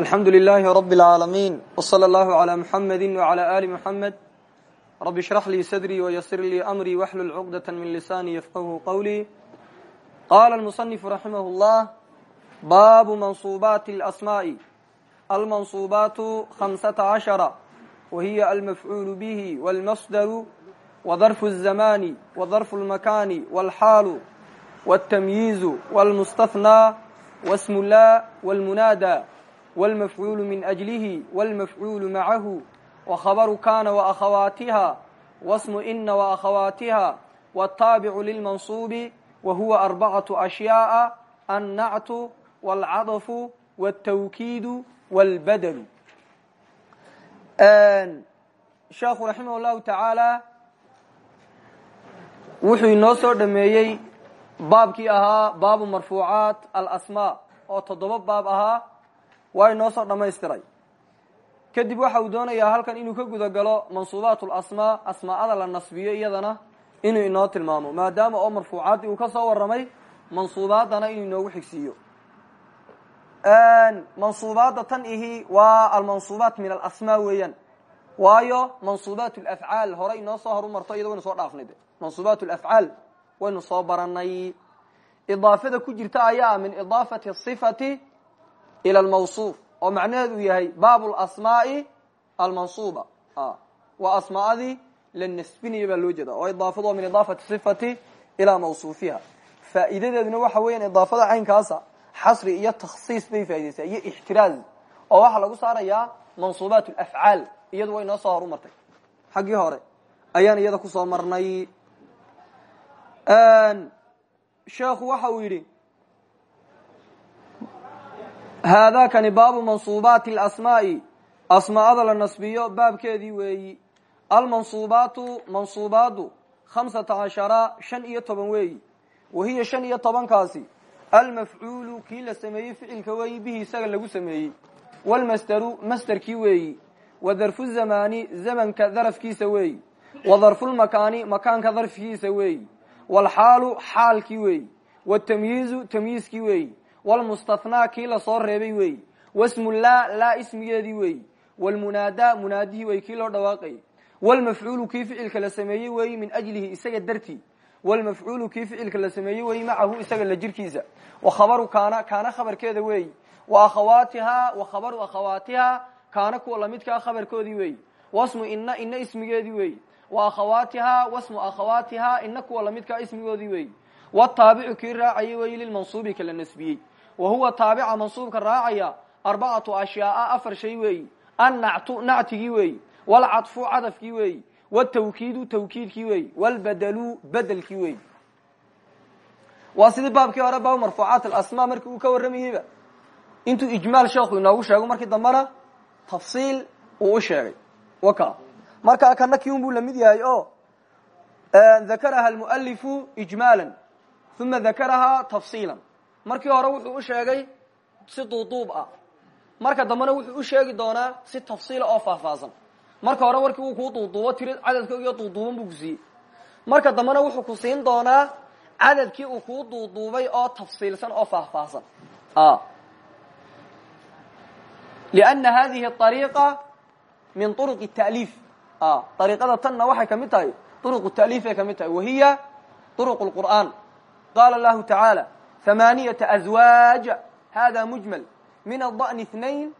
alxamdu لlh rb العaalamiin وslى اllah عlى mحamedi وعlى ali mحamed rb اshrax lii sadrii وysir lii amrii wxlul cqdaة min lisani yfqhu qwlii qala الmuصنif raximah اllah baabu manصubaati اlasmaaءi almanصubaatu hamsata caشhara wahiya almafcuul bih wاlmasdaru وdarfu الzamani وdarfu اlmakani wاlxaalu wالtamyiizu wاlmustahnى wsm la wاlmunaada wاlmafcuul min أjlihi wاlmafcuul macahu وkhabru kana وأkhawaatiha wasmu ina وأkhawaatiha wالtaabicu lilmanصubi wa huwa arbacaة أshyaءa annactu wاlcaطfu wالtawkiidu wاlbadlu sheekhu raximah اllahu taعaalى wuxuu inoo soo dhameeyey baabkii ahaa baabu marfuucaat alasmaa oo toddoba baab ahaa waa inoo soo dhamaystiray kadib waxa uu doonayaa halkan inuu ka guda galo mansuubaat lasmaa asmaa'ada la nasbiyo iyadana inuu inoo tilmaamo maadaama oo marfuucaaddii uu ka soo warramay mansuubaadana inuu inoogu xigsiiyo. Mansuubaadda tan ihi waa almansuubaat min alasmaa weeyaan. Waayo mansuubaat lafcaal hore inoo soo horumarto iyado waynu soo dhaafnay. De mansuubaat lafcaal waynu soo baranay idaafada ku jirta ayaa min idaafati sifati ila almawsuuf oo macnaheedu yahay baab lasmaai almansuuba waa asmaadii la nasbinaya baa loo jeeda oo idaafadu waa min idaafati sifati ilaa mawsuufiha faa'iidadeeduna waxa weeyaan idaafada caynkaasa xasri iyo takhsiis bay faa'idaysaa iyo ixtiraaz oo waxaa lagu saarayaa mansuubaat alafcaal iyadu way noo soo horumartay xaggii hore ayaan iyada ku soo marnay sheekhu waxa uu yidhi haadakani baabu mansuubaati اlasmaa'i asmaa'ada la nasbiyo baabkeedii weeyi almansuubaatu mansuubaadu khamsata cashara shan iyo toban weeyi wahiya shan iyo tobankaasi almafcuulu kii la sameeyey ficilka weeyi bihi isaga lagu sameeyey wlmasderu masderkii weeyi wa darfu zamaani zamanka darafkiisa weeyi wa darfulmakaani makaanka darfkiisa weeyi wlxaalu xaalkii weeyi wtamyiizu tamyiizkii weeyi wlmustathnaa kii la soo reebay weeyi wasmu laa laa ismigeedii weeyi wlmunaadaa munaadihii wey kii loo dhawaaqayay wlmafcuulu kii ficilka la sameeyey weeyi min ajlihi isaga dartii wlmafcuulu kii ficilka la sameeyey weeyi macahu isaga la jirkiisa wakhabaru kaana kaana khabarkeeda weeyi wa akhawaatihaa wa khabaru akhawaatihaa kaana kuwa lamidkaa khabarkoodii weeyi wasmu ina ina ismigeedii weeyi wa akhawaatihaa wasmu akhawaatihaa ina kuwa lamidkaa ismigoodii weeyi wtaabicu kii raacayay weeyi lilmansuubi kala nasbiyey wa huwa taabica mansuubka raacaya arbacatu ashyaaa afar shay weeyi annactu nactigii weeyi wlcadfu cadafkii weeyi wtawkiidu tawkiidkii weeyi wlbadelu bedelkii weeyi waa sidii baabkii hore baab marfuucaat alasmaa markii uu ka warramayeyba intuu ijmaal sheekhu inoogu sheego markii dambena tafsiil uu u sheegay. Waka. Markaa kana kii un buu la mid yahay o dakaraha almualifu ijmaala uma dakarahaa tafsiila markii hore wuxuu u sheegay si duuduub ah. Marka dambena wuxuu u sheegi doonaa si tafsiila oo faahfaahsan. Marka hore warkii uu kuu duuduubo tiri cadadkoogiyo duuduuban buu ku marka dambena wuxuu ku siin doonaa cadadkii uu kuu duuduubay oo tafsiilsan oo faahfaahsan. Lianna hadihi ariiqa min uruq ta'liif. Ariiqada tanna waxay ka mid tahay uruq ta'liifay ka mid tahay. Wahiya uruq qur'aan. Qala lahu tacaala hamaaniyata azwaaj hada mujmal min alda'ni اثnain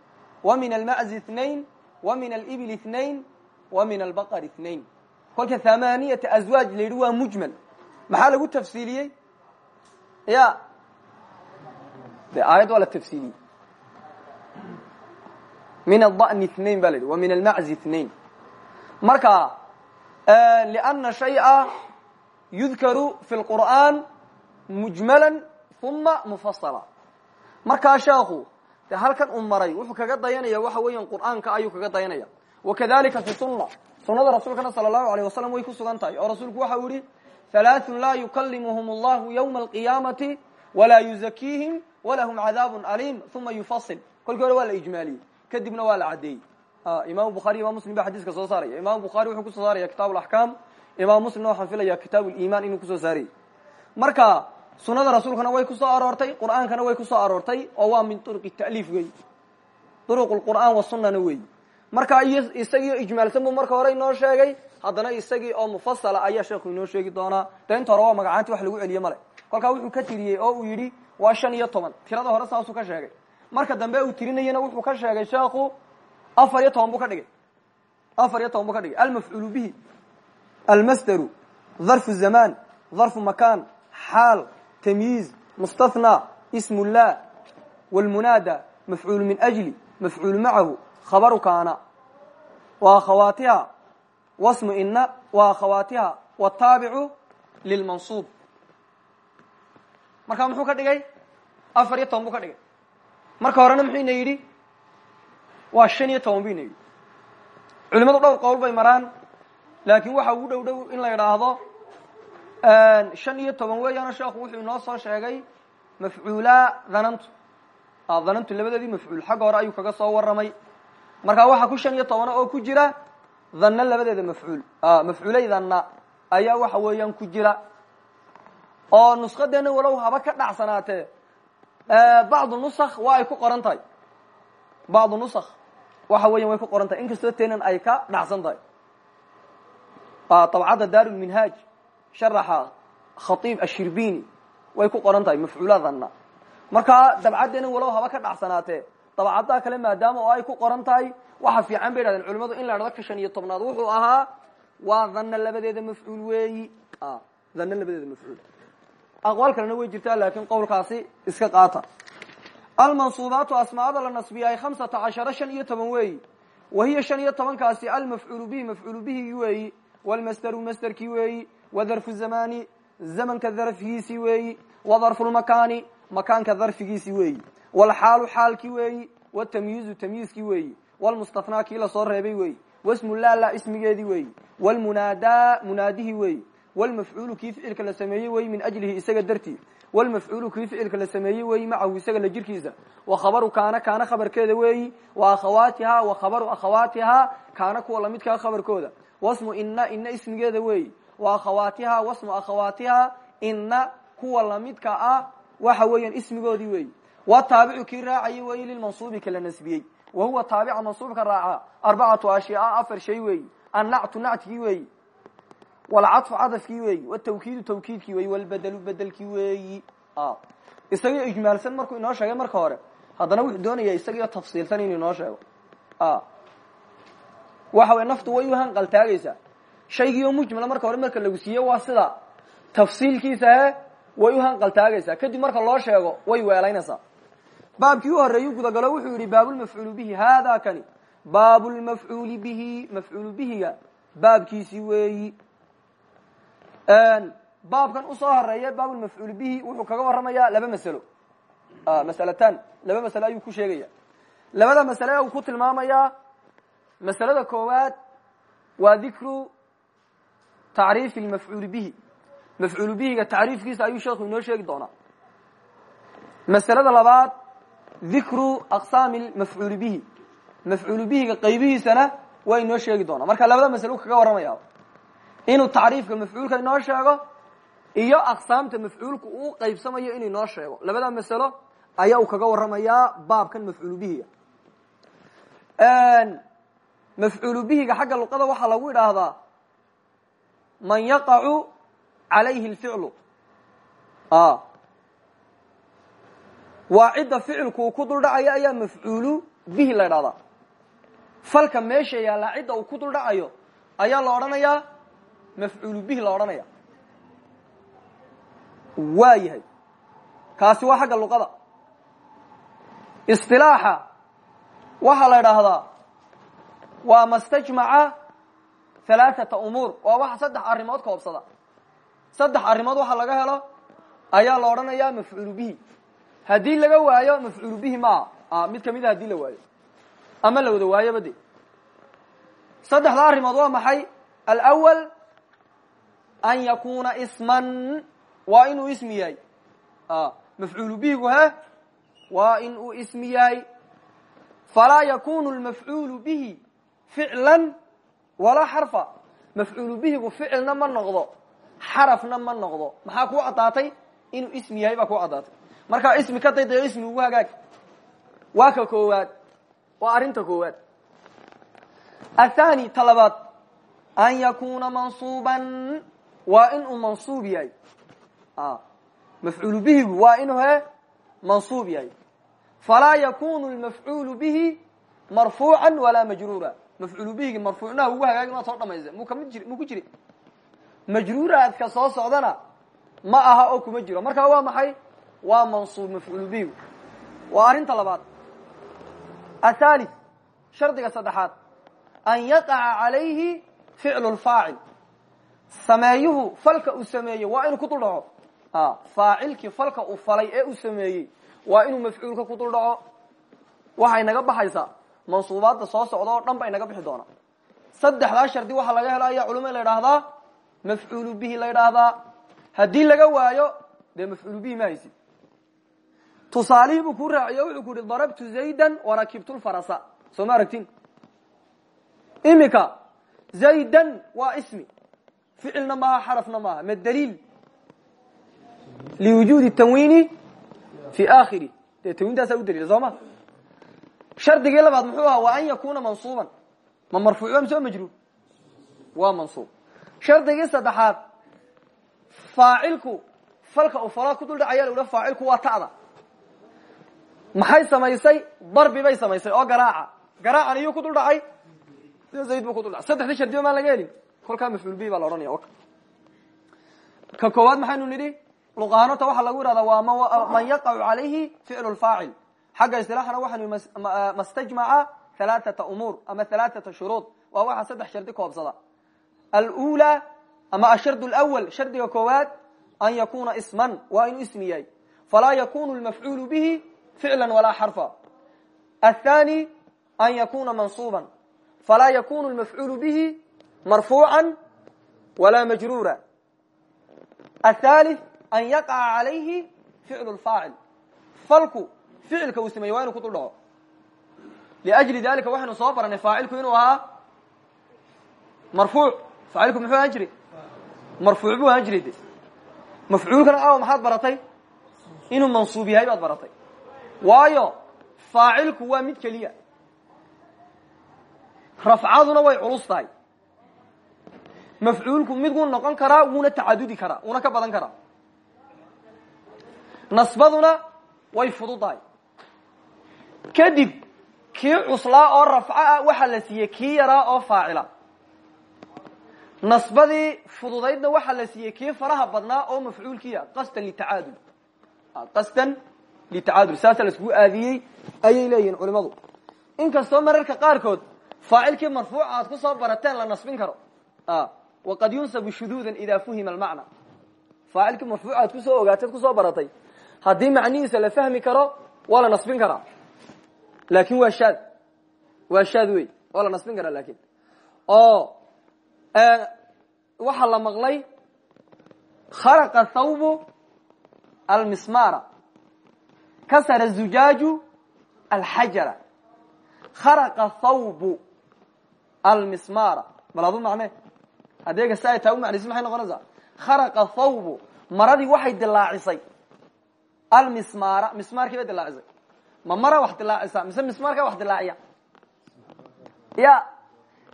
wa min alma'zi اثnain wa min alibl اثnain wa min albaqar اثnain kolka hamaaniyata azwaaj la yidhi waa mujmal maxaa lagu tafsiiliyey ya de aayad waa la tafsiiliyey min alda'ni اثnain ba la yidhi wa min alma'zi اثnain marka lأna shay'a yudkaru fi اlqur'an mujmala uma mufasala markaa sheekhu de halkan uu wuxuu kaga dayanaya waxa weeyan qur'aanka ayuu kaga dayanaya wakadalika fi sunna. Sunada rasuulkana sala allahu alayh way ku sugan oo rasuulku waxa uu yihi halaaثun laa yukalimuhum allahu ywma alqiyaamati walahum cadaab aliim uma yufasil kolkii hore waa la kadibna waa la caddeeyey. Imam bukhari imam muslim ba xadiiska soo saaraya. Imam bukhari wuxuu ku soo saaraya kitaab alaxkaam imam muslimna waxaan filaya kitaab liman inuu ku soo saarayay marka sunada rasuulkana way ku soo aroortay qur'aankana way ku soo aroortay oo waa min turuqi ta'liif wey duruq lqur'aan wasunana weeyi marka iyo isagiio ijmaalsan buu marka hore inoo sheegay haddana isagii oo mufasala ayaa sheekhu inoo sheegi doonaa. De inta hore waa magacaanti wax lagu celiye male. Kolkaa wuxuu ka tiriyey oo uu yidhi waa shan iyo toban. Tirada hore saasuu ka sheegay. Marka dambe uu tirinayana wuxuu ka sheegay sheekhu afar iyo toban buu ka dhigay. Afar iyo toban buu ka dhigay. Almafcuulu bihi almasderu dharfu zamaan dharfu makan xaal tamyiiz mustathnaa ismu llah wlmunaada mafcuulu min ajli mafcuulu macahu khabaru kaana wa akhawaatiha wasmu ina wa akhawaatiha wataabicu lilmansuub marka muxuu ka dhigay afar iyo toban buu ka dhigay marka horena muxuu ina yidhi waa shan iyo toban bu ina yidhi culimadu dhowr qowl bay maraan laakin waxa ugu dhow dhow in la idhaahdo shan iyo toban weeyaano sheekhu wuxuu inoo soo sheegay mafcuula dhanantu. Dhanantu labadeedii mafcuul. Xagga hore ayuu kaga soo waramay markaa waxaa ku shan iyo tobana oo ku jira dhanna labadeeda mafcuul. Mafcuulay dhanna ayaa waxa weeyaan ku jira. Oo nuskadeena walow haba ka dhacsanaatee bacdu nusakh waa ay ku qoran tahay. Bacdu nusakh waxa weyan way ku qoran tahay. Inkastoo teenan ay ka dhacsan tahay dabcadda daar lminhaaj sharaxa khaiib ashirbini way ku qoran tahay mafcuula dhanna markaa dabcadeena walow haba ka dhacsanaatee dabcaddaa kale maadaama oo ay ku qoran tahay waxa fiican bay dhahdeen culimadu in la dhado ka iyo tobnaad. Wuxuu ahaa waa dhanna labadeeda mafcuul weeyi. Dhanna labadeeda mafcuul. Aqwaal kalena way jirtaa laakin qowlkaasi iska qaata. Almansuubaatu asmaada la nasbiyay hamsata shan iyo toban weeyi. Wa hiya shan iyo tobankaasi almafcuulu bihi mafcuulu bihi weeyi. Wlmasderu masderkii weeyi wadarfu zamani zamanka darfigiisi weeyi wadarfu lmakaani makaanka darfigiisi weeyi wlxaalu xaalkii weeyi wtamyiizu tamyiizkii weeyi wlmustathnaa kii la soo reebay weeyi wasmu lala ismigeedii weeyi wlmunaadaa munaadihii weeyi wlmafcuulu kii ficilka la sameeyey weeyi min ajlihi isaga dartii wlmafcuulu kii ficilka la sameeyey weeyi macahu isaga la jirkiisa wa khabaru kaana kaana khabarkeeda weeyi wa akhawaatihaa wa khabaru akhawaatihaa kaana kuwa lamidkaa khabarkooda wasmu ina ina ismigeeda weeyi wa akhawaatihaa wasmu akhawaatihaa ina kuwa lamidka ah waxa weeyaan ismigoodii weeyi wataabicu kii raacayay weeyi lilmansuubi kala nasbiyey. Wa huwa taabica mansuubka raaca arbacatu ashyaa afar shay weeyi annactu nactigii weeyi walcadfu cadafkii weeyi watawkiidu tawkiidkii weeyi walbedelu bedelkii weeyi isagio ijmaalsan markuu inoo sheegay marka hore haddana wuxuu doonaya isagio tafsiilsan inuu inoo sheego. Waxa wey naftu way u hanqaltaagaysaa shaygiioo mujmala marka hore marka lagu siiye waa sida tafsiilkiisahe way u hanqaltaagaysaa. Kadib marka loo sheego way weelaynaysaa. Baabkii u horeeyuu gudagalo wuxuu yidhi baabulmafcuulu bihi hada kani. Baabulmafcuuli bihi mafcuulu bihiga. Baabkiisi weeyi. Baabkan u soo horreeya baabulmafcuuli bihi wuxuu kaga warramaya laba masalo. Masalatan laba masalo ayuu ku sheegaya labada masale uu ku tilmaamayaa. Masalada koowaad waa dikru tacriifi lmafcuuli bihi. Mafcuulu bihiga tacriifkiisa ayuu sheekhu inoo sheegi doonaa. Masalada labaad dikru aqsaami mafcuuli bihi. Mafcuulu bihiga qaybihiisana waa inoo sheegi doonaa. Marka labada masalo kaga warramaya inuu tacriifka mafcuulka inoo sheego iyo aqsaamta mafcuulka uu qaybsamayo inuu inoo sheego. Labada masalo ayaa uu kaga warramayaa baabkan mafcuulu bihiga. Mafcuulu bihiga xagga luqada waxaa lagu idhaahdaa man yaqacu calayhi lficlu waa cidda ficilku uu ku duldhacayo ayaa mafcuulu bihi la idhahdaa falka meesha yaallaa cidda uu ku duldhacayo ayaa la odhanayaa mafcuulu bihi la odhanaya waa yahay. Kaasi waa xagga luqada. Isilaaxa waxaa la idhaahdaa halaaثata umuur. Waa waxa saddex arrimood koobsada saddex arrimood waxa laga helo ayaa la odhanaya mafcuulu bihi. Haddii laga waayo mafcuulu bihi maaha mid kamida haddii la waayo. Ama la wada waayoba de saddexda arrimood waa maxay? Alأwal an yakuna isman. Waa inuu ismi yahay. Mafcuulu bihigu he waa in uu ismi yahay. Falaa yakunu bihi ficlan walaa xarfa mafcuulu bihigu ficilna ma noqdo. Xarafna ma noqdo. Maxaa kuu caddaatay? Inuu ismi yahay baa kuu caddaatay. Markaa ismi ka daydayo ismi ugu hagaag waa ka koowaad. Waa arrinta koowaad. Athani talabaad. An yakuna mansuuban. Waa inuu mansuub yahay. Mafcuul bihigu waa inuu he mansuub yahay. Falaa yakunu lmafcuulu bihi marfuuca walaa majruura mafcuul bihigi marfuucnaha ugu hagaagi maa soo dhamaysa. Mu ka mid jiri mu ku jiri? Majruuraadka soo socdana ma aha oo kuma jiro. Marka waa maxay? Waa mansuub mafcuul bihigu waa arrinta labaad. Athalith shardiga saddexaad. An yaqaca calayhi ficlu lfaacil sameeyuhu falka uu sameeyey waa inuu ku dul dhaco. Faacilkii falka uu falay ee uu sameeyey waa inuu mafcuulka ku dul dhaco. Waxay naga baxaysaa mansuubaadda soo socda oo dhan bay naga bixi doonaa saddexdaa shardi waxaa laga helaya culuma la idhaahdaa mafcuulu bihi la idhaahdaa haddii laga waayo dee mafcuulu bihi ma haysid tusaalihii buu ku raaciyo wuxuu ku yihi darabtu zaydan warakibtu lfarasa. Soo ma imika zaydan waa ismi. Ficilna maaha xarafna maaha. Ma daliil? Liwujuudi tanwiini fi akhiri dee tanwiintaasaa u daliila soo shardigii labaad muxuu ahaa waa an yakuna mansuuban. Ma marfuuc mise majruur? Waa mansuub. Shardigii saddexaad faacilku falka uu falaa ku dul dhacaya la faacilku waa ta'da. Maxay samaysay? Darbi bay samaysay oo garaaca. Garaacan iyuu ku dul dhacay. Sida zayd buu ku dul dhacay. Saddexdii shardiba maan laga helin. Kolkaa mafcuul bihi baa la odhanaya ka koowaad maxaynu nidhi luqaanota waxaa lagu yihahdaa waa man yaqacu calayhi ficlu lfaacil xagga isilaaxana waxaan eh, mastajmaca alaaata umuur ama alaaata shuruud. Waa waxaa saddex shardi koobsada. Alula ama ashard lwal shardiga koowaad an yakuna isman waa inuu ismi yahay. Falaa yakunu lmafcuulu bihi ficla walaa xarfa. Athani an yakuna mansuuban. Falaa yakunu lmafcuulu bihi marfuuca walaa majruura. Athali an yaqaca calayhi ficlu lfaacil falku ficilka uu sameeye waa inu ku dul dhaco liajli dalika waxaynu soo baranay faacilku inuu ahaa marfuuc faacilku muxuu ahaan jiray marfuuc buu ahaan jiray de mafcuulkana awa maxaad baratay inuu mansuub yahay baad baratay waayo faacilku waa mid keliya rafcaduna way culus tahay mafcuulku miduu noqon karaa wuuna tacadudi karaa wuuna ka badan karaa nasbaduna way fududahay kadib kii cuslaa oo rafco ah waxaa la siiyey kii yaraa oo faacila. Nasbadii fududaydna waxaa la siiyey kii faraha badnaa oo mafcuulkiia qasdan litacaadul qasdan litacaadul saasa la iskugu aadiyey ayay leeyihiin culimadu inkastoo mararka qaarkood faacilkii marfuuca aad ku soo barateen la nasbin karo. Waqad yunsabu shuduudan idaa fuhima almacna. Faacilkii marfuuca aad ku soo ogaateed ku soo baratay haddii macnihiisa la fahmi karo waa la nasbin karaa laakin waa shaad. Waa shaad wey waa la nasbin karaa laakiin. Oo waxaa la maqlay kharaqa thawbu almismara. Kasara zujaaju alxajara kharaqa thawbu almismara. Bal adu macne adeega si taa u macnaysi maxay noqonaysaa? Thawbu maradii waxay dilaacisay almismara mismaarkii bay dilaacisay ma mara wax dilaacisa mise mismaarka wax dilaaciya ya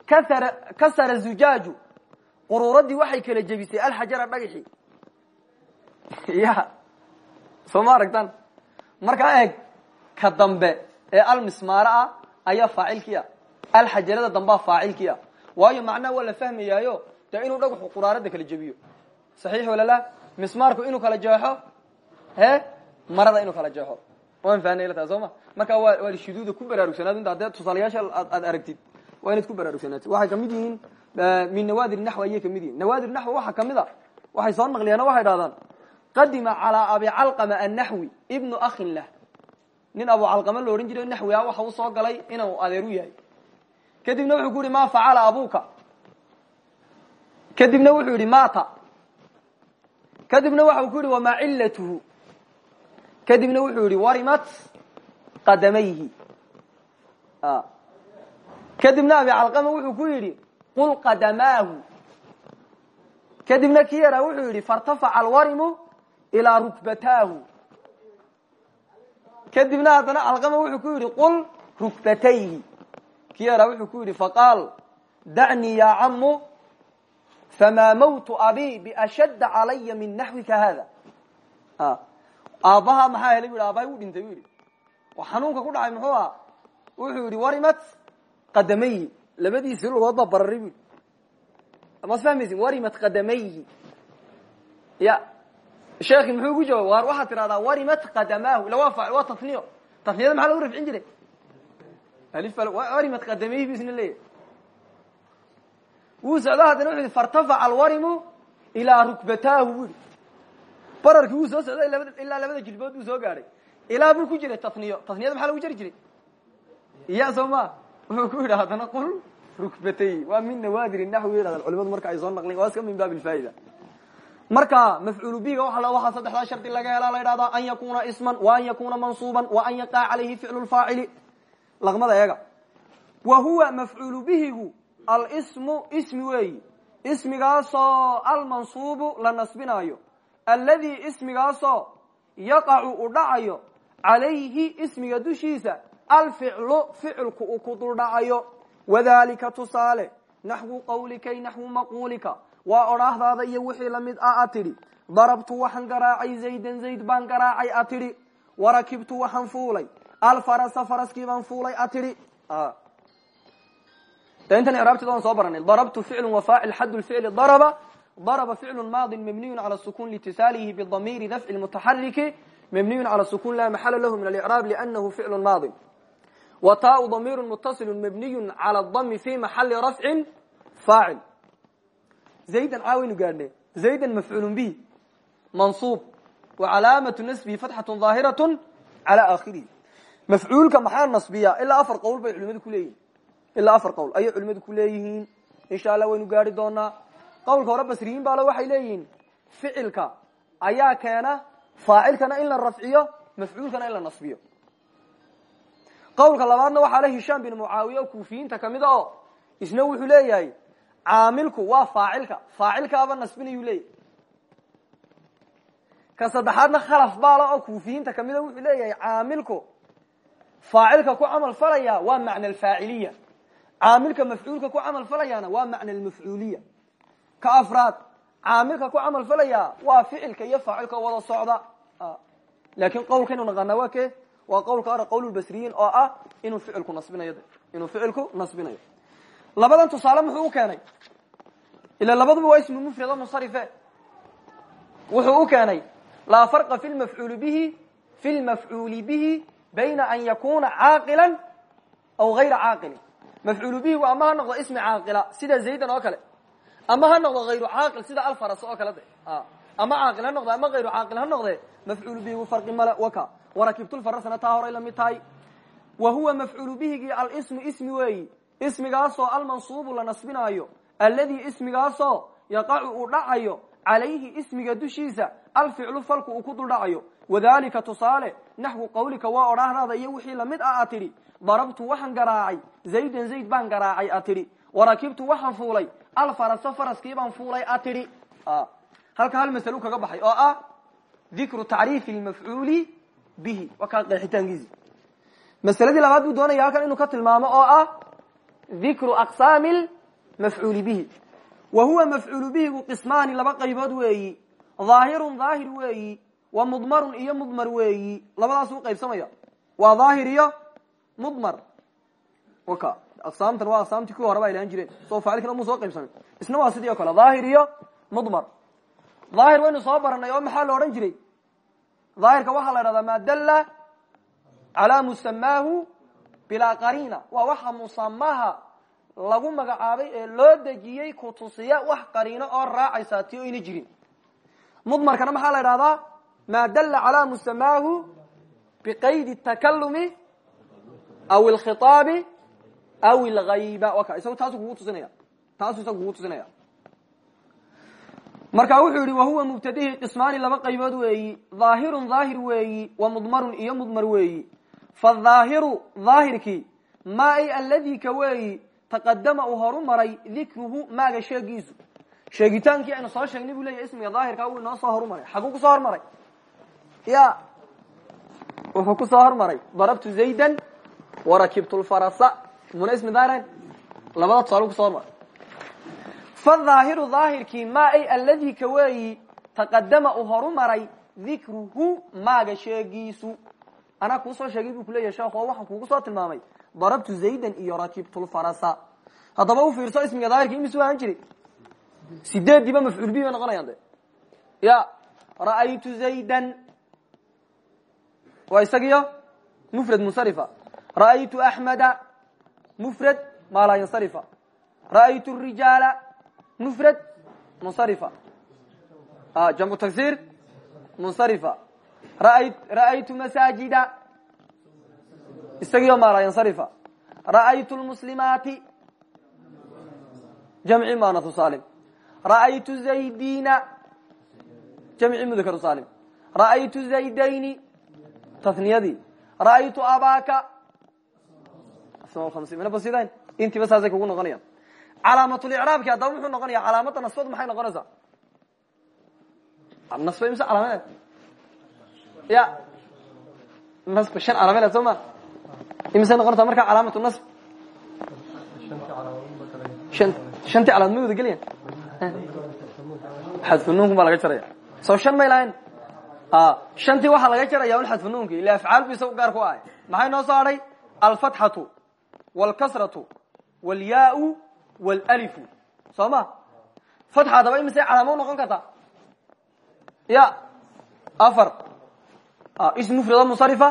kasara kasara zujaaju. Quruuradii waxay kala jebisay alxajara dhagaxii ya soo ma aragtan markaa eeg ka dambe ee almismaara ah ayaa faacilkiia alxajarada dambaa faacilkiia waayo macnaha waa la fahmayaayo dee inuu dhagaxu quraarada kala jebiyo. Saxiix walala mismaarku inuu kala jeexo? He marada inuu kala jeexo waan fahnay taa soo ma marka waa shuduuda ku baraarugsanaad inta haddee tusaalayaasha aad aragtid waa inaad ku baraarugsanaatid waxay ka mid yihiin min nawaadir naxw ayay ka mid yihiin nawaadir naxw waxaa ka mid a waxay soo naqliyaano waxay dhahdaan qadima calaa abi calqama annaxwi ibnu akhin lah. Nin abu calqama la odhan jiray naxwi ah waxa u soo galay inuu adeer u yahay. Kadibna wuxuu ku yihi ma facala abuka kadibna wuxuu yihi mata kadibna waxa ku yihi wamaa cilatuhu kadibna wuxuu yihi warimat qadamayhi. Kadibna abi calqama wuxuu ku yidhi qul qadamaahu. Kadibna kii yaraa wuxuu yidhi fairtafaca alwarimu ilaa rukbataahu. Kadibna haddana calqama wuxuu ku yidhi qul rukbatayhi. Yaraa wuxuu ku yidhi faqaal dacnii ya camu famaa mawtu abi biashadda calaya min naxwika hada aabbaha maxaa helay? Bu yidhi aabbahay wuu dhintay bu yidhi. Oo xanuunka ku dhacay muxuu aha wuxuu yidhi warimat qadamayhi labadiisi lugood baa bararay bu yidhi. Maad fahmaysin warimat qadamayhi ya sheekhi muxuu ugu jawaab war waxaad tidhahdaa warimat qadamaahu. Ila waa faacil waa tafniyo tafniyada maxaa lagu rafcin jiray? Warimat qadamayhi bu isna leeyahy wuu socdo haddana wuxu yidhi fairtafaca alwarimu ilaa rukbataahu bu yidhi bararkii wuu soo socday ilaa labada jilbood buu soo gaadhay ilaa buu ku jiray tafniyo tafniyada maxaa lagu jari jiray? Iya soo ma? Wuxuu ku yidhi haddana qul rukbatay. Waa min nawaadir naxwi yidhahdan culimadu marka ay soo naqlin waa iska min baab ilfaa'ida marka mafcuulu biga waxaa saddexdaa shardi laga helaa la ydhahdaa an yakuna isman wa an yakuna mansuuban wa an yaqaca calayhi ficlu lfaacili laqmada eega. Wa huwa mafcuulu bihigu alsmu ismi weeyi. Ismigaasoo almansuubu la nasbinaayo alladii ismigaasoo yaqacu u dhacayo calayhi ismiga dushiisa alficlu ficilku uu ku dul dhacayo. Wadalika tusaale naxwu qawlikay naxwu maquulika waa odhaahdaada iyo wixii la mid ah a tidhi darabtu waxaan garaacay zaydan zayd baan garaacay a tidhi. Warakibtu waxaan fuulay alfarasa faraskii baan fuulay a tidhi. De intan iraabtida waan soo baranay darabtu ficlu wa faacil xad lficli daraba darba ficlu maadi mabniyu calى sukun litisaalihi bdamiiri dafci mutaxariki mabniyu calى sukun la maxala lahu min alicraab lanahu ficlu maadi wa taau damiiru mutasilu mabniyu calى dami fi maxali rafcin faacil zaydan caawaynu gaadhne zaydan mafcuul bihi mansuub wa calaamatu nasbihi fatxatu daahiratu calى aakhirihi mafcuulka maxaa nasbiya ilaa afar qowl bay culimadu ku leeyihin ilaa afar qowl ayay culimadu ku leeyihiin insha allah waynu gaari doonaa qowlka hore basriyiin baale waxay leeyihiin ficilka ayaa keena faacilkana in la rafciyo mafcuulkana in la nasbiyo. Qowlka labaadna waxaa le hishaam bin mucaawiye oo kuufiyiinta kamida oo isna wuxuu leeyahay caamilku waa faacilka faacilkaaba nasbinayuu leeyahy ka saddexaadna khalaf baala oo kuufiyiinta kamida wuxuu leeyahay caamilku faacilka ku camal falaya waa macna alfaaciliya caamilka mafcuulka ku camal falayaana waa macna almafcuuliya ka afraad caamilka ku camal falaya waa ficilka iyo faacilka wada socda. Laakin qowlkaynu naqaanaa waa ke waa qowlka ora qowlulbasriyiin oo ah inuu ficilku nasbinayo. Inuu ficilku nasbinayo. Labadan tusaale muxuu u keenay? Ila labaduba waa ismu mufrad oo munsarife wuxuu u keenay laa farqa fi lmafcuuli bihi fi lmafcuuli bihi bayna an yakuna caaqila aw gayra caaqilin. Mafcuulu bihigu ama ha noqdo ismi caaqila sida zaydan oo kale ama ha noqdo hayru caaqil sida alfaras oo kale de. Ama caaqil ha noqdo ama hayru caaqil ha noqde mafcuulu bihigu farqi male waka warakibtulfarasna taa horay la mid tahay. Wa huwa mafcuulu bihigii alsmu ismi weeyi ismigaasoo almansuubu la nasbinaayo. Alladii ismigaasoo yaqacu uu dhacayo. Calayhi ismiga dushiisa alficlu falku uu ku dul dhacayo. Wadalika tusaale naxwu qawlika waa odhaahdaada iyo wixii la mid ah a tidhi darabtu waxaan garaacay zaydan zayd baan garaacay a tidhi. Warakibtu waxaan fuulay alfarasa faraskii baan fuulay a tidhi halka hal masalo kaga baxay oo ah dikru tacriifi lmafcuuli bihi waa kaa qeexitaankiisi masaladii labaad buu doonaya halkan inuu ka tilmaamo oo ah dikru aqsaami mafcuuli bihi. Wa huwa mafcuulu bihigu qismaani laba qaybood weeyi dhaahirun dhaahir weeyi wa mudmarun iyo mudmar weeyi labadaas u qaybsamaya. Waa dhaahir iyo mudmar waka aqsaamtan waa aqsaamtii kuwii hore ba ilahan jireen. Soo faacilkana mu soo qaybsamay isna waa sidii o kale. Dhaahir iyo mudmar. Dhaahir waynu soo baranay oo maxaa la odhan jiray? Dhaahirka waxaa la dhahdaa maa dalla calaa musamaahu bilaa qariina. Waxa musamaha lagu magacaabay ee loo dejiyey kutusiya wax qariino oo raacaysaa ti o ayna jirin. Mudmarkana maxaa la idhahdaa maa dalla calaa musamaahu biqaydi takalumi aw alkhitaabi aw alghayba waka isagu taasu kugu tusinaya taasuu isaga kugu tusinaya marka wuxuu yihi wahuwa mubtadihi qismaani laba qaybood weeyi dhaahirun dhaahir weeyi wa mudmarun iyo mudmar weeyi fadhaahiru dhaahirkii ma ay alladii ka weeyi taqadama uu horu maray dikruhu maaga sheegiisu sheegitaankii aynu soo sheegnay leyahy ismiga daahirkaa wuu inoo soo horumaray xaguu ku soo hormaray ya wuxuu ku soo hormaray darabtu zaydan warakibtu lfarasa muna ismi daahirayn labada tusaale ku soo hormar. Fadhaahiru daahirkii ma ay alladii ka weeyi taqadama uu horu maray dikruhu maaga sheegiisu. Anaa kuusoo sheegay buu kuleyahy sheekh oo waxaan kuugu soo tilmaamay darabtu zaydan iyo rakibtu lfarasa haddaba u fiirso ismiga daahirka imisu ahaan jiri sideediiba mafcuul bi bay noqonayaan de ya ra'aytu zaydan. Waa isagiyo? Mufrad munsarifa. Ra'aytu axmeda mufrad maa laa yansarifa ra'aytu rijaala mufrad munsarifa jamcu tagsir munsarifa ra'aytu masaajida isagiyo maa laa yansarifa ra'aytu lmuslimaati jamci maanatu salim ra'aytu zaydina jamci mudakaru salim ra'aytu zaydayni taniyadii ra'aytu abaka intiiba saasay kugu noqonayaan calaamatulicraabki haddaba muxuu noqonaya calaamada nasbadu maxay noqonaysaa nasba imse calaamad ya nasba shan calaamad soo ma imise noqonaysaa markaa calaamatu nasb shantii calaamad ma wada gelayan xadfunuunku baa laga jaraya soo shan may lahayn shantii waxaa laga jaraya un xadfunuunki ila afcaal bu isagu gaar ku ahay maxay noo soo hadhay alfatxatu wlkasratu wlyaau wllifu soo ma fatxa adaba imise calaamo noqon karta ya afar ism mufrido musarifa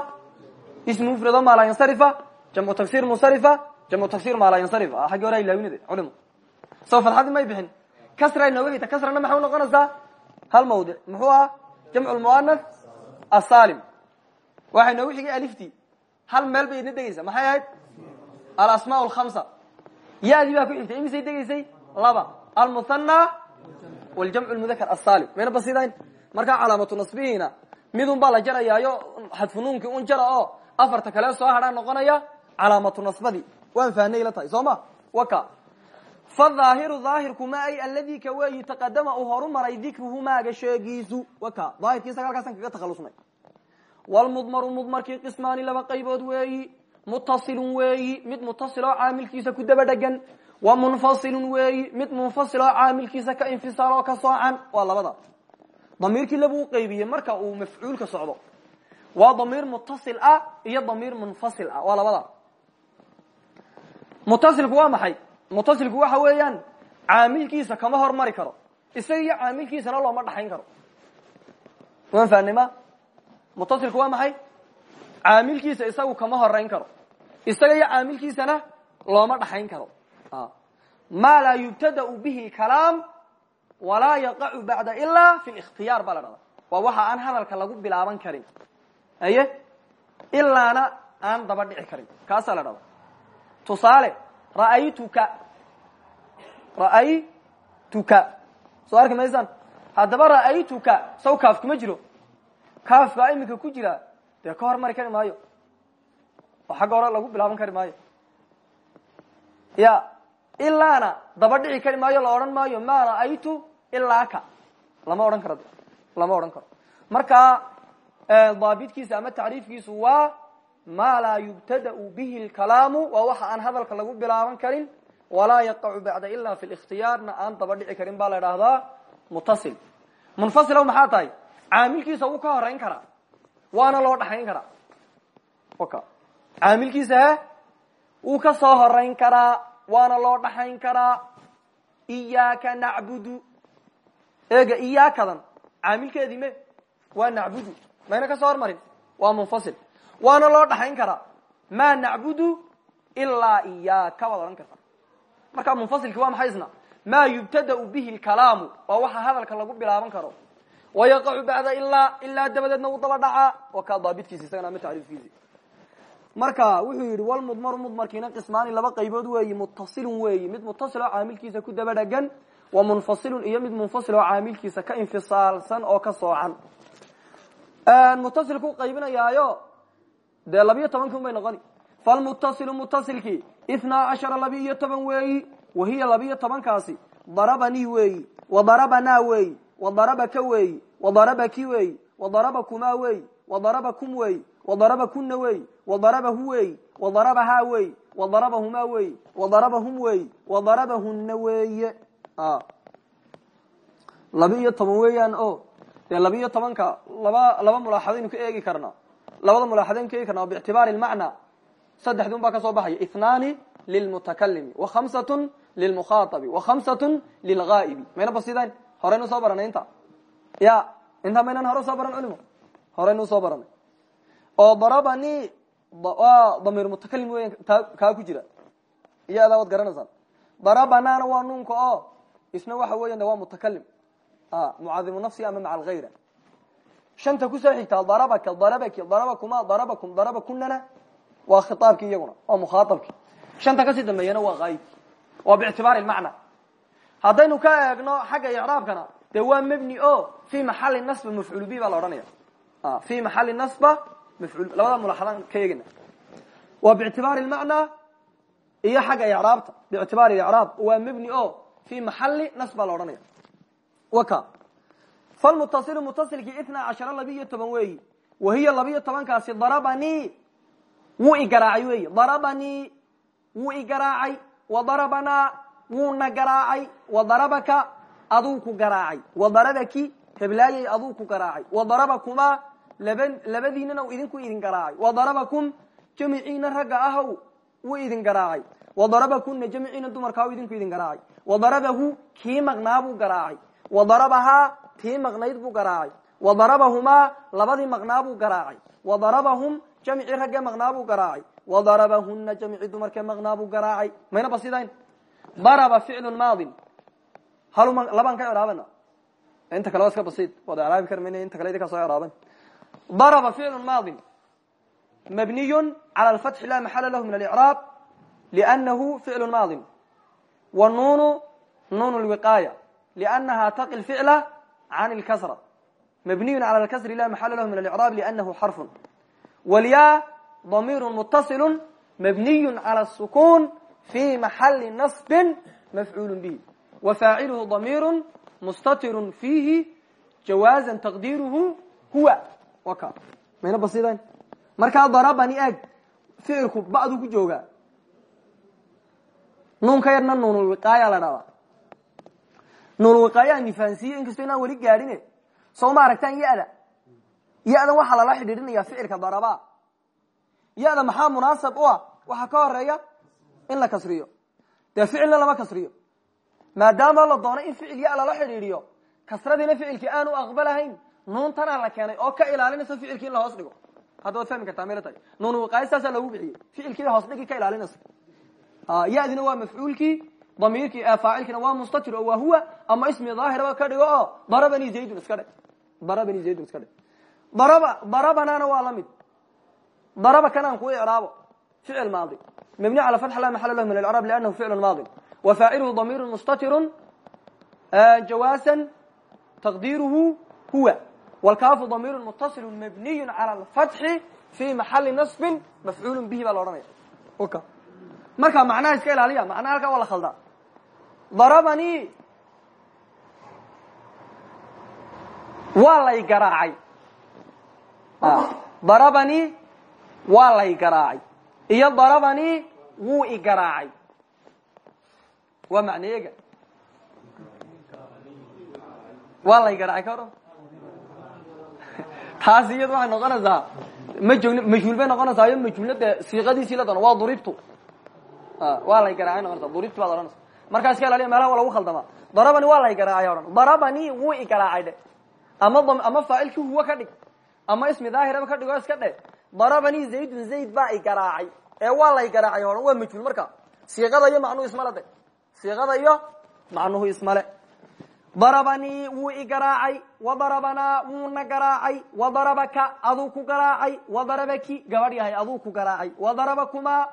ism mufrido maa laa yansarifa jamcu tagsir musarifa jamcu tagsir maa laa yansarif xaggi hore ilaawinade culimo soo fatxadii may bixin kasray nooga higta kasrana maxay unoqonaysaa hal mawdic muxuu ah jamcu lmuanaf asalim waxay noogu xigay aliftii hal meel bay idna degeysaa maxay ahayd alasma alhamsa yadii baa ku xigtay imisay degeysay laba almuhana waljamcu lmudakar asalim mayna basidayn markaa calaamatu nasbihiina midun baa la jarayaayo xadfunuunkii un jara oo afarta kale soo hadhaa noqonaya calaamatu nasbadii waan fahnay la tahay soo ma waka fadhaahiru daahirku ma ay alladii ka weeyi taqadama uu horu maray dikruhu maaga sheegiisu waka daahirkiisa halkaasan kaga takhalusnay wlmudmaru mudmarkii qismaani laba qaybood weeyi mutasilun weeyi mid mutasiloo caamilkiisa ku daba dhegan wa munfasilun weeyi mid munfasiloo caamilkiisa ka infisaaloo ka soocan waa labada damiirkii labuu marka uu mafcuulka socdo waa damiir mutasil ah iyo damiir munfasil ah waa labada mutasilku waa maxay mutasilku waxa weeyaan caamilkiisa kama hormari karo isaga iyo caamilkiisana looma dhaxayn karo waan fahnima mutasilku waa maxay caamilkiisa isagu kama horeyn karo isaga iyo caamilkiisana looma dhaxayn karo. Ma laa yubtadau bihi kalaam walaa yaqacu bacda ila fi lاkhtiyaar baa la dhahda waa waxa aan hadalka lagu bilaaban karin. Aye? Ilaana aan daba dhici karin. Kaasaa la dhahda tusaale ra'aytuka. Ra'aytuka. Soo arki maysaan? Haddaba ra'aytuka saw kaaf kuma jiro. Kaafkaa iminka ku jira dee ka hormari kari maayo oo xagga hore lagu bilaaban kari maayo. Ya ilaana daba dhici kari maayo la odhan maayo ma ra'aytu ilaa ka lama odhan karo. Lama odhan karo. Marka daabitkiisa ama tacriifkiisu waa ma laa yubtada'u bihi lkalaamu waa waxa aan hadalka lagu bilaaban karin. Walaa yaqacu bacda ila fi likhtiyaarna aan daba dhici karin baa la idhaahdaa mutasil munfasilo maxaa tahay? Caamilkiisa wuu ka horeyn karaa. Waana loo dhaxayn karaa. Ka caamilkiisa wuu ka soo horeyn karaa waana loo dhaxayn karaa. Iyaaka nacbudu. Eega iyaakadan caamilkeedii me waa nacbudu. Mayna ka soo hormarin? Waa munfasil. Waana loo dhaxayn karaa. Ma nacbudu ilaa iyaaka baad odhan kartaa. Marka munfasilki waa maxay isna? Yubtada'u bihi lkalaamu. Waa waxa hadalka lagu bilaaban karo. Wayaqacu bacda ilaa ilaa dabadeedna uu daba dhacaa. Waa kaa daabitkiisi marka wuxuu yidhi walmudmaru mudmarkiina qismaani laba qaybood weeyi mutasilun weeyi. Mid mutasil oo caamilkiisa ku daba dhegan wa munfasilun iyo mid munfasil oo caamilkiisa ka infisaalsan oo ka soocan. Mutasilku qaybinayaayo dee labiyo tobanki un bay noqoni falmutasilu mutasilkii ithnaa cashara labi-iyo toban weeyi wahiya labiyo tobankaasi. Darabanii weeyi wadarabanaa weeyi wadarabaka weeyi wadarabaki weeyi wadarabakuma weeyi wadarabakum weeyi wadarabakuna weeyi wadarabahu weeyi wadarabahaa weeyi wadarabahumaa weeyi wadarabahum weeyi wadarabahunna weeye laba iyo toban weeyaan o dee laba iyo tobanka laba laba mulaaxadaynu ka eegi karnaa labada mulaaxadayn ka eegi karna bictibaari lmacna saddexdi un baa ka soo baxaya ithnaani lilmutakalimi wa khamsatun lilmukhaaطabi wa khamsatun lilghaa'ibi mayna basidayn horeynu soo baranay inta ya intaa maynan hore soo baran culimo horeynu soo baranay oo darabani waa damiir mutakalim weyan kaa ku jira. Iyo adaa waad garanaysaan darabanana waa nuunka o isna waxa weyan de waa mutakalim mucadimu nafsi ama maca alghayra shanta ku soo xigtaa darabaka darabaki darabakuma darabakum darabakunana waa khitaabki iyaguna waa mukhaaabki shanta ka sii dambeeyana waa haayibki waa bictibaari macna haddaynu ka eegno xagga icraabkana dee waa mebni o fi maxali nasba mafcuul bi baa la odhanaya fi maxali nasba labada mulaxadaan ka eegina waa bictibaari macna iyo xagga icraabta bictibaari icraab waa mebni o fi maxali nas baa la odhanaya. Waka. Falmutasilu mutasilkii itna cashara labiiyo toban weeyi. Wahiya labiiyo tobankaasi darabani wuu igaraacay weyi darabani wuu igaraacay wadarabanaa wuuna garaacay. Wadarabaka aduu ku garaacay. Wadarabaki heblaayay aduu ku garaacay. Wadarabakumaa laba labadiinana idinku idin garaacay. Wadarabakum jamiciina ragga ahow wuu idin garaacay. Wadarabakuna jamiciina dumarkaa idinku idin garaacay. Wadarabahu kii maqnaabuu garaacay. Wadarabahaa tii maqnayd buu garaacay. Wadarabahumaa labadii maqnaabuu garaacay. Wadarabahum jamcii raggee maqnaabuu garaacay. Wadarabahuna jamci dumarkee maqnaabuu garaacay. Mayna basidayn? Daraba ficlu maadin. Haluma labaan ka eraabana inta kale waa iska basid. Waad mayna inta kale idinkaa soo eraaban daraba ficlu maadin mabniy calى lfatxi la maxala lahu min alicraab liannahu ficlu maadin wa nuunu nuun lwiqaaya liannaha taqi lficla can lkasra mabniyu calى lkasri la maxala lahu min alicraab liannahu xarfun walyaa ضمير متصل مبني على السكون في محل نصب مفعول به وفاعله ضمير مستتر فيه جوازا تقديره هو وka mayna basidan markaa darabani eg ficilku ba'du ku jooga. Nuunka yarna nuunulwiqaaya la dhahdaa nuunulwiqaaya nifaansiye inkastoo inaan weli gaadhine. Soo ma aragtaan ya-da? Ya-dan waxaa lala xidhiidhinaya ficilka daraba ya-da maxaa munaasab u ah? Waxaa ka horreeya in la kasriyo. Dee ficilna lama kasriyo. Maadaama la doono in ficil ya lala xidhiidhiyo kasradiina ficilkii aanu aqbalahayn nuuntanaa la keenay oo ka ilaalinaysa ficilkii in la hoos dhigo. Hadda waad fahmi kartaa meel tahay. Nuun wiqaayastaasaa loogu bixiyey. Ficilkii hoos dhigi ka ilaalinaysa ya-dina waa mafcuulkii damiirkii faacilkiina waa mustatir oo waa huwa ama ismi daahiraba ka dhigo oo darabani zaydun iska dhe darabani zaydun iska dhe daraba darabanana waa la mid. Daraba kanaan ku icraabo ficil maadi. Mabni cala fatxa la maxala lahu min alcraab liannahu ficlu maadi. Wa faaciluhu damiiru mustatirun jawaasan taqdiiruhu huwa wlkaafu damiiru mutasilu mabniyu cala alfatxi fi maxali nasbin mafcuulu bihi baa la odhanaya ka marka macnaha iska ilaaliya macnaha halkaa waa la khaldaa darabani waa lay garaacay darabani waa lay garaacay iyo darabani wuu i garaacay waa macneega waa lay garaacay ka oran taasi iyadu waxay noqonaysaa joogn majhuul bay noqonaysaa iyo majhuulna dee siiqadiisii la doono waa duribtu waa lay garaacay noqonaysa duribtu baad odhanaysa markaa iska ilaaliya meelaha waa lagu khaldama. Darabani waa lay garaacay odhan darabani wuu i garaacay dhe ama ama faacilkii huwa ka dhig. Ama ismi daahiraba ka dhigo iska dhe darabani zaydun zayd baa i garaacay. Ee waa lay garaacay odhan waa majhuul marka siiqada iyo macnuhu ismale de. Siiqada iyo macnuhu ismale darabanii wuu i garaacay wadarabanaa wuuna garaacay wadarabaka aduu ku garaacay wadarabaki gabadh yahay aduu ku garaacay wadarabakumaa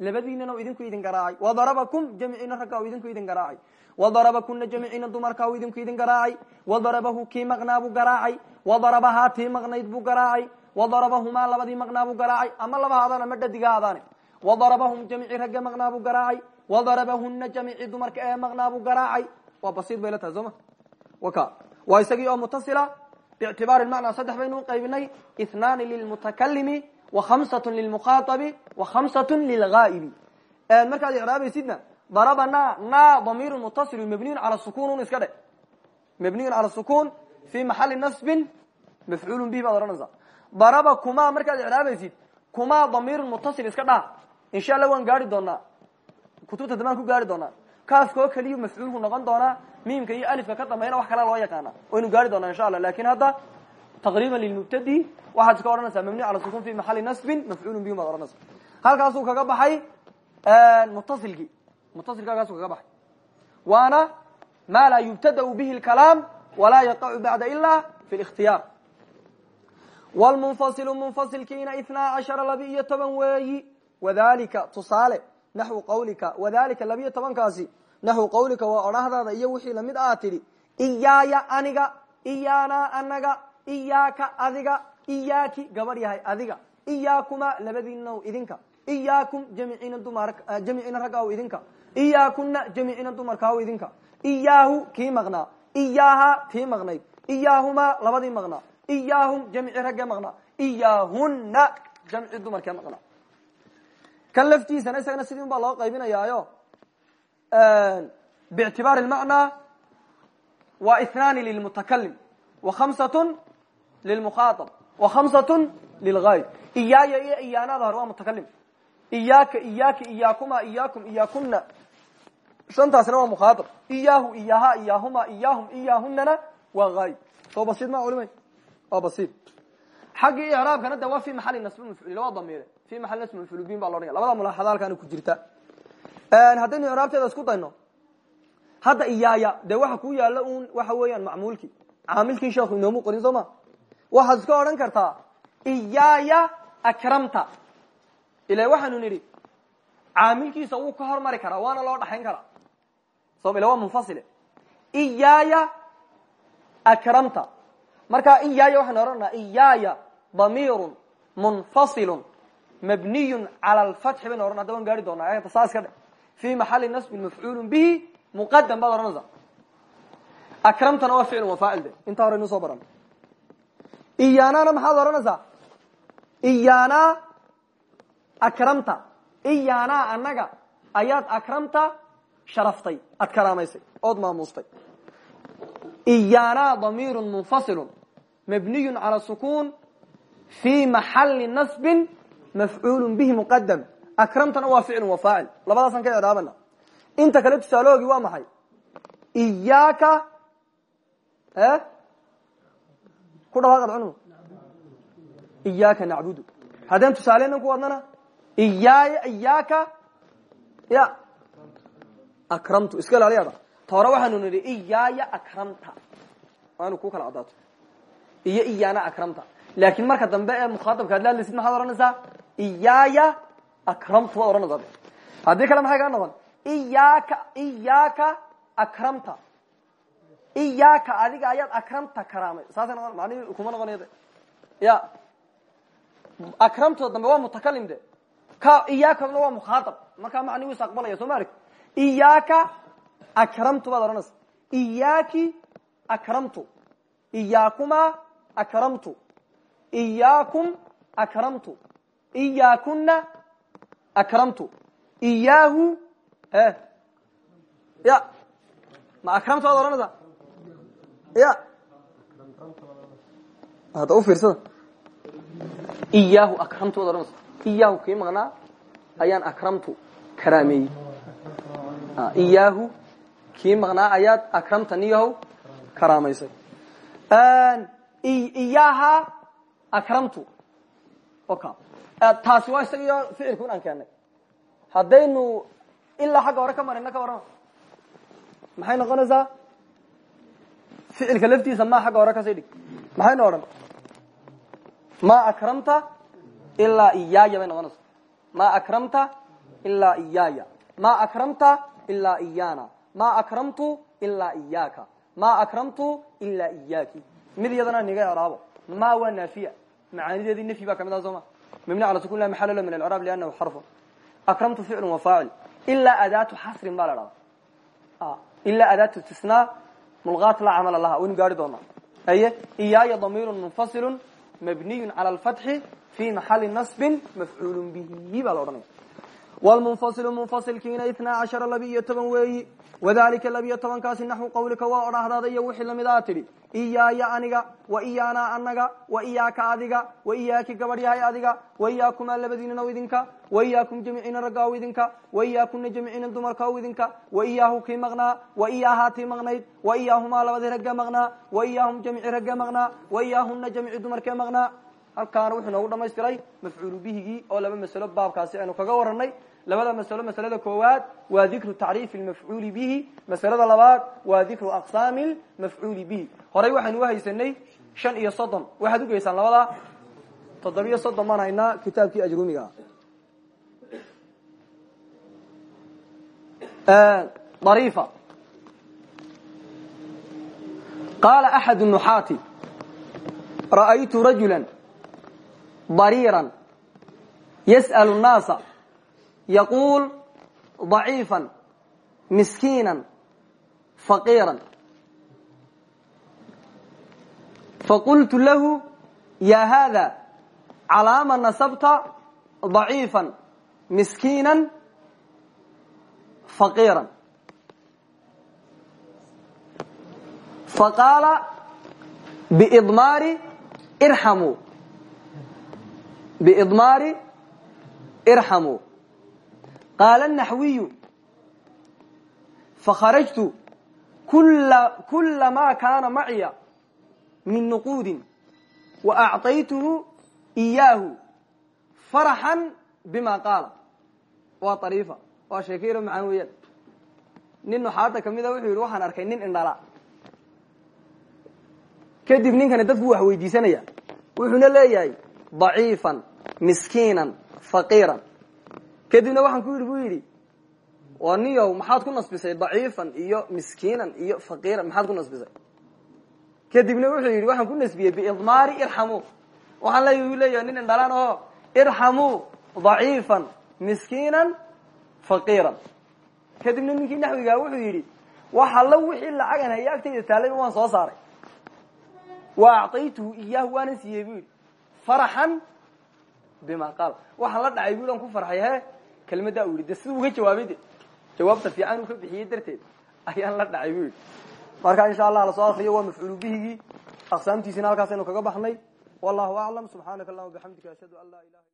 labadiinana idinku idin garaacay wadarabakum jamciina ragga idinku idin garaacay wadarabakuna jamciina dumarka idinku idin garaacay wadarabahu kii maqnaa buu garaacay wadarabahaa tii maqnayd buu garaacay wadarabahumaa labadii maqnaa buu garaacay ama laba haadaan ama dhadiga haadaane wadarabahum jamci ragga maqnaa buu garaacay wadarabahuna jamci waa basiid bay la tahay sooma waa isagii oo mutasila biictibaari macnaa saddex baynu qaybinay ithnaani lilmutakalimi wa khamsatun lilmukhaaطabi wa khamsatun lilghaa'ibi markaad na na damiiru mutaصilu mabniyun sukun un iska dhe sukun fi maxali nasbin mafcuulu bihi baad odhanaysaa. Daraba kuma markaad icraabaysid kuma damiirun mutasil iska insha allah waan gaari doonaa kutubta damaan ku gaari doonaa kaafka oo keliyu mafcuulku noqon doonaa miimka iyo alifka ka dambayna wax kalea loo yaqaana. Waynu gaari doonaa insha allah laakiin hadda taqriiba lilmubtadi waxaad iska odhanaysaa mabni cala sukun fi maxali nasbin mafcuulun bihi baad odhanaysa halkaasuu kaga baxay mutasilkii mutasilka halkaasuu kaga baxay. Waana ma laa yubtadau bihi lkalaam walaa yaqacu bacda ila fi lاkhtiyaar wlmunfasilu munfasilkiina ithnaa cashara laba iyo toban weeyi wadalika tusaale naxwu qawlika wadalika labiyo tobankaasi naxwu qawlika waa odhahdaada iyo wixii la mid aa tidhi iyaaya aniga iyaanaa anaga iyaaka adiga iyaaki gabadh adiga iyaakuma labadiinaw idinka iyaakum jamiciina jamiciina raggaw idinka iyaakuna jamiciina dumarkaaw idinka iyaahu kii maqnaa iyaaha tii maqnayd iyaahumaa labadii maqnaa iyaahum jamci raggee maqnaa iyaahuna jamci dumarkee maqnaa kan laftiisana isagana sidii un baa loo qaybinayaayo bictibaari lmacnaa waa ithnani lilmutakalim wa khamsatun lilmukhaaab wa khamsatun lilgayb iyaaya iyo iyaanada hore waa mutakalim iyaaka iyaaki iyaakuma iyaakum iyaakuna shantaasna waa mukhaaab iyaahu iyaha iyaahuma iyaahum iyaahunana waa gayb soo ma culimay? Waa xaggii icraabkana de waa fi maxali nasbi mafcuul waa damiire fi maxali nasbi mafcuul bin baa lo odhanaya labada mulaaxada halkaana ku jirta. Haddaynu icraabteeda isku dayno? Hadda iyaaya dee waxa ku yaalla un waxa weeyaan macmuulkii caamilkii sheekhu inoomu qorin soo ma? Waxaad iska odhan kartaa iyaaya akramta. Ila waxaanu nidhi caamilkiisa wuu ka hormari karaa waana loo dhaxayn karaa. So ila waa munfasile. Iyaaya akramta. Marka iyaaya waxaynu odhanaa iyaaya damiirun munfasilun mabniyun cala alfatxi baynu odhana hada waan gaari doonaa ayada saas ka dhe fi maxali nasbin mafcuulun bihi muqadam baad odhanaysaa akramtana waa ficil waa faacil de. Intaa hore inuu soo baran. Iyaanana maxaad odhanaysaa iyaana akramta. Iyaana anaga ayaad akramta sharaftay aad karaamaysay ood maamuustay. Iyaana damiirun munfasilun mabniyun cala sukun fi maxali nasbin mafcuulun bihi muqadam akramtana waa ficil waa faacil labadaasaan ka icraabana inta kale tusaaloogi waa maxay iyaaka ku dhawaaqad cunum iyaaka nacbudu haddeen tusaaleynan ku wadnana iyaaya iyaaka ya akramtu iska ilaaliyada ta hore waxaanu nidhi iyaaya akramta waa inu ku kala cadaato iyo iyaana akramta laakin marka dambe ee mukhaatabka ad laadlaysid maxaad odhanaysaa iyaaya akramtu waad odhanaysaa haddii kale maxay kaa noqon? Iyaaka iyaaka akramta. Iyaaka adiga ayaad akramta karaamay. Saasay noqon macnihi kuma noqonaya de ya akramto dambe waa mutakalim de. Ka iyaakana waa mukhaatab markaa macni wis aqbalaya soo ma arg iyaaka akramtu baad odhanaysa. Iyaaki akramtu. Iyaakuma akramtu iyaakum akramtu. Iyaakuna akramtu. Iyaahu e ya. Ma akramtu baad odhanaysa ya. Hadda u fiirsada. Iyaahu akramtu waad odhanaysa iyaahu kii maqnaa? Ayaan akramtu. Karaameeyey. Iyaahu kii maqnaa? Ayaad akramta niyahow karaamaysay. Iyaaha akramtu taasi waa isagiyo ficilku in aan keennay haddaynu ilaa xagga hore ka marina ka warrama maxay noqonaysaa ficilka laftiisa ma xagga hore ka sii dhig maxaynu odhan ma akramta ilaa iyaaya bay noqonaysa ma akramta ilaa iyaaya ma akramta ilaa iyana ma akramtu ilaa iyaaka ma akramtu ilaa iyaaki mid iyadana niga icraabo ma waa naafiya macaanideedii nafyi baa ka mid ah soo ma mabni cala sukun la maxala lo min alcraab liannahu xarfun akramtu ficlu wa faacil ilaa adaatu xasrin baa la dhahda ilaa adaatu istisnaa mulqaat laa camala laha waynu gaari doonaa aye iyaaya damiirun munfasilun mabniyun cala alfatxi fi maxali nasbin mafcuulun bihi baa la odhanaya wlmunfasilu munfasilkiina itnaa cashara labi-iyo toban weeyi wadalika labiyo tobankaasi naxwu qawlika waa odhaahdaada iyo wixii lamidaa tidhi iyaaya aniga wa iyaanaa anaga wa iyaaka adiga wa iyaaki gabadhyahay adiga wa iyaakumaa labadiinanaw idinka wa iyaakum jamiciina raggaaw idinka wa iyaakuna jamiciina dumarkaaw idinka wa iyaahu kii maqnaa wa iyaahaa tii maqnayd wa iyaahumaa labadii ragge maqnaa wa iyaahum jamici ragge maqnaa wa iyaahuna jamici dumarkee maqnaa halkaana wuxuu noogu dhamaystiray mafcuulu bihigii oo laba masalo baabkaasi aynu kaga waranay labada masalo masalada koowaad waa dikru tacriifi lmafcuuli bihi. Masalada labaad waa dikru aqsaami lmafcuuli bihi. Horay waxaynu uhaysanay shan iyo soddon. Waxaad ugeysaan labada? Toddobiyo soddon baan haynaa kitaabkii ajrumiga. Dariifa. Qaala axad nuxaati ra'aytu rajula bariiran yas'alu nnaasa yaquul daciifan miskiinan faqiiran. Faqultu lahu yaa haada calaama nasabta daciifan miskiinan faqiiran. Faqaala biidmaari irxamuu bidmaari irxamuu qaala naxwiyu fakharajtu kula ma kaana maciya min nuquudin wa acطaytuhu iyaahu faraxan bima qaala waa ariifa waa sheekayro macaan weeyaan. Nin nuxaada kamida wuxuu yidhi waxaan arkay nin indhala. Kadib ninkani dadku wax weydiisanaya. Wuxuuna leeyahay daciifan miskiinan faqiiran. Kadibna waxaan ku yidhi bu yidhi waa niyow maxaad ku nasbisay daciifan iyo miskiinan iyo faqiiran maxaad ku nasbisay? Kadibna wuxuu yidhi waxaan ku nasbiyey biidmaari irxamuu waxaan le leeyahay nin indhalaan oo irxamuu daciifan miskiinan faqiiran. Kadibna ninkii naxwigaa wuxuu yidhi wax alla wixii lacagan haya agtayda taalay waan soo saaray. Wa acطaytuhu iyaahu waanan siiyey bu yidhi. Faraxan bima qaal waxaan la dhacay bu an ku farxay he kelmaddaa u yidhi de siduu uga jawaabay de jawaabta fiican uu ka bixiyey darteed ayaan la dhacay bu yidhi marka insha allah la soo akriyo waa mafcuulu bihigii aqsaamtiisina halkaasaynu kaga baxnay wallahu aclam subxaanaka allahuma bixamdika ashhadu an laa ilaha